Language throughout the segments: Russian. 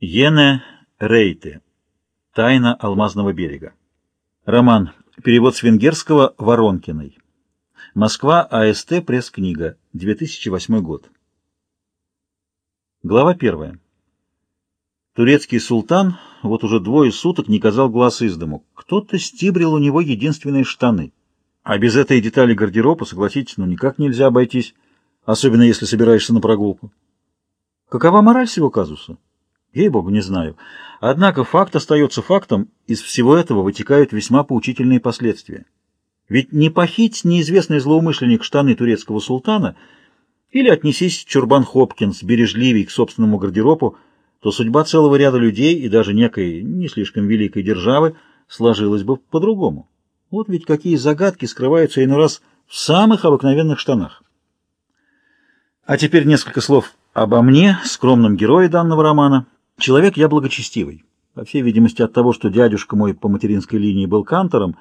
Йене Рейте. Тайна алмазного берега. Роман. Перевод с венгерского Воронкиной. Москва. АСТ. Пресс-книга. 2008 год. Глава первая. Турецкий султан вот уже двое суток не казал глаз из дому. Кто-то стибрил у него единственные штаны. А без этой детали гардероба, согласитесь, ну никак нельзя обойтись, особенно если собираешься на прогулку. Какова мораль всего казуса? Ей-богу, не знаю. Однако факт остается фактом, из всего этого вытекают весьма поучительные последствия. Ведь не похить неизвестный злоумышленник штаны турецкого султана или отнесись Чурбан Хопкинс бережливей к собственному гардеробу, то судьба целого ряда людей и даже некой не слишком великой державы сложилась бы по-другому. Вот ведь какие загадки скрываются иной раз в самых обыкновенных штанах. А теперь несколько слов обо мне, скромном герое данного романа – Человек я благочестивый. По всей видимости от того, что дядюшка мой по материнской линии был кантором,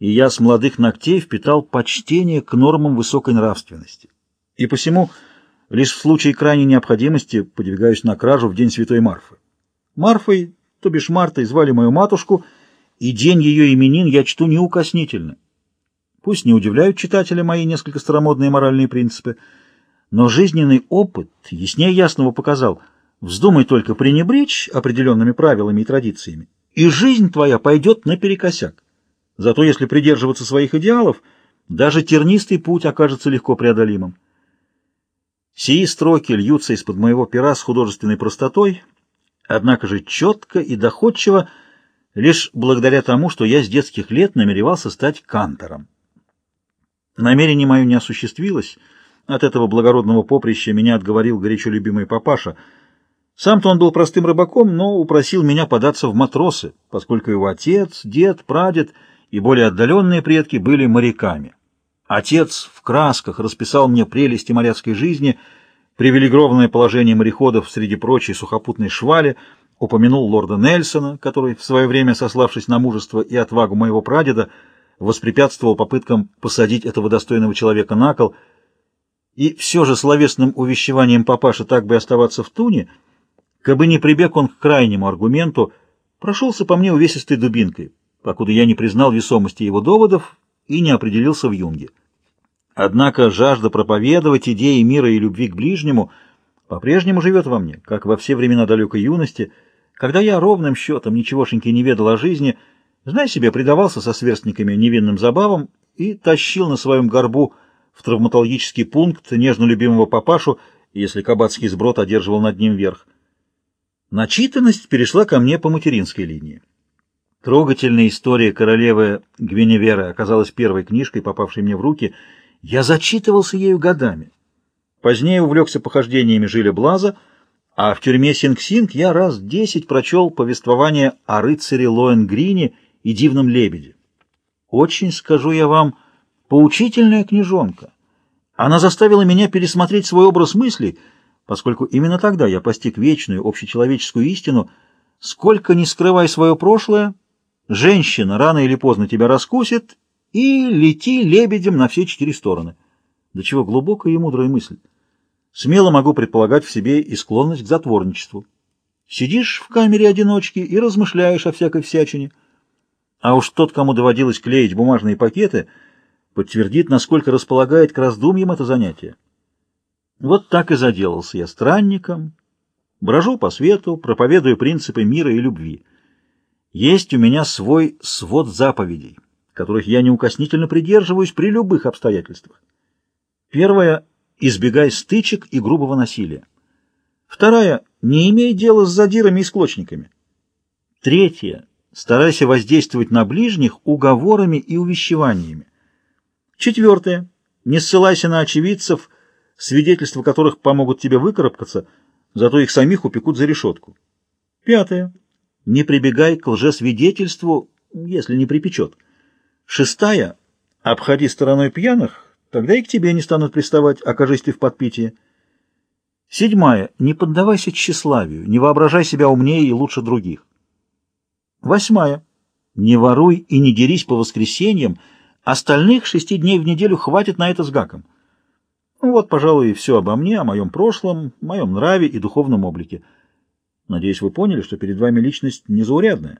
и я с молодых ногтей впитал почтение к нормам высокой нравственности. И посему лишь в случае крайней необходимости подвигаюсь на кражу в день Святой Марфы. Марфой, то бишь Мартой, звали мою матушку, и день ее именин я чту неукоснительно. Пусть не удивляют читателя мои несколько старомодные моральные принципы, но жизненный опыт яснее ясного показал — Вздумай только пренебречь определенными правилами и традициями, и жизнь твоя пойдет наперекосяк. Зато если придерживаться своих идеалов, даже тернистый путь окажется легко преодолимым. Сии строки льются из-под моего пера с художественной простотой, однако же четко и доходчиво, лишь благодаря тому, что я с детских лет намеревался стать кантором. Намерение мое не осуществилось, от этого благородного поприща меня отговорил горячо любимый папаша — сам-то он был простым рыбаком, но упросил меня податься в матросы, поскольку его отец, дед, прадед и более отдаленные предки были моряками. Отец в красках расписал мне прелести моряцкой жизни, привилегированное положение мореходов среди прочей сухопутной швали, упомянул лорда Нельсона, который, в свое время сославшись на мужество и отвагу моего прадеда, воспрепятствовал попыткам посадить этого достойного человека на кол, и все же словесным увещеванием папаши так бы оставаться в туне — Кабы не прибег он к крайнему аргументу, прошелся по мне увесистой дубинкой, покуда я не признал весомости его доводов и не определился в юнге. Однако жажда проповедовать идеи мира и любви к ближнему по-прежнему живет во мне, как во все времена далекой юности, когда я ровным счетом ничегошеньки не ведал о жизни, знай себе, предавался со сверстниками невинным забавам и тащил на своем горбу в травматологический пункт нежно любимого папашу, если кабацкий сброд одерживал над ним верх. Начитанность перешла ко мне по материнской линии. Трогательная история королевы Гвиневеры оказалась первой книжкой, попавшей мне в руки. Я зачитывался ею годами. Позднее увлекся похождениями Жиля Блаза, а в тюрьме Синг-Синг я раз десять прочел повествование о рыцаре Лоэнгрине и дивном лебеде. Очень, скажу я вам, поучительная книжонка. Она заставила меня пересмотреть свой образ мыслей — поскольку именно тогда я постиг вечную общечеловеческую истину, сколько не скрывай свое прошлое, женщина рано или поздно тебя раскусит и лети лебедем на все четыре стороны. До чего глубокая и мудрая мысль. Смело могу предполагать в себе и склонность к затворничеству. Сидишь в камере одиночки и размышляешь о всякой всячине. А уж тот, кому доводилось клеить бумажные пакеты, подтвердит, насколько располагает к раздумьям это занятие. Вот так и заделался я странником, брожу по свету, проповедую принципы мира и любви. Есть у меня свой свод заповедей, которых я неукоснительно придерживаюсь при любых обстоятельствах. Первая — избегай стычек и грубого насилия. Вторая — не имей дела с задирами и склочниками. Третья — старайся воздействовать на ближних уговорами и увещеваниями. Четвертое — не ссылайся на очевидцев — свидетельства которых помогут тебе выкарабкаться, зато их самих упекут за решетку. Пятое. Не прибегай к лжесвидетельству, если не припечет. Шестая. Обходи стороной пьяных, тогда и к тебе не станут приставать, окажись ты в подпитии. Седьмая. Не поддавайся тщеславию, не воображай себя умнее и лучше других. Восьмая. Не воруй и не дерись по воскресеньям, остальных шести дней в неделю хватит на это с гаком. Ну вот, пожалуй, и все обо мне, о моем прошлом, моем нраве и духовном облике. Надеюсь, вы поняли, что перед вами личность незаурядная.